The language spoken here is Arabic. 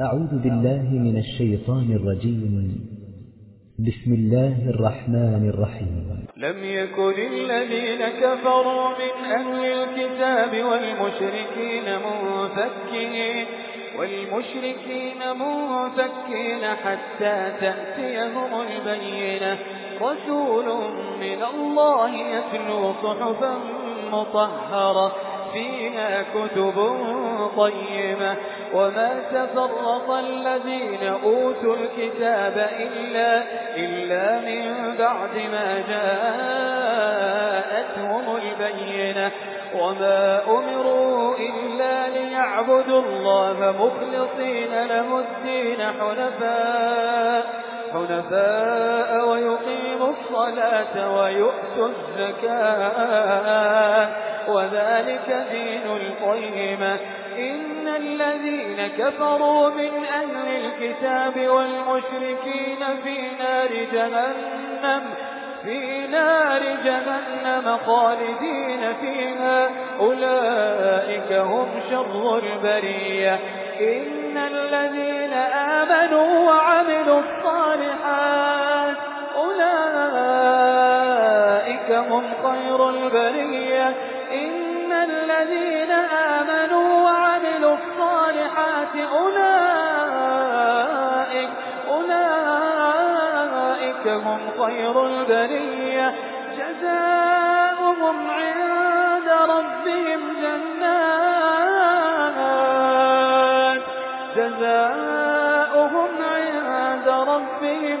أعوذ بالله من الشيطان الرجيم. بسم الله الرحمن الرحيم. لم يكن الذين كفروا من أهل الكتاب والمشركين منفكين والمشركين منفكين حتى تأتيهم البينة. رسول من الله يتلو صحفا مطهرة. فيها كتب طيبة. وما تفرق الذين أوتوا الكتاب إلا, إلا من بعد ما جاءتهم البينة. وما أمروا إلا ليعبدوا الله مخلصين له الدين حنفاء حنفاء الصلاة ويؤتوا الزكاة. وذلك دين القيمة إن الذين كفروا من أهل الكتاب والمشركين في نار جهنم في نار جهنم خالدين فيها. أولئك هم شر البرية. إن الذين آمنوا وعملوا الصالحات أولئك هم خير البرية. إن الذين آمنوا وعملوا الصالحات أولئك أولئك هم خير البرية. جزاؤهم عند ربهم جنات. جزاؤهم عند ربهم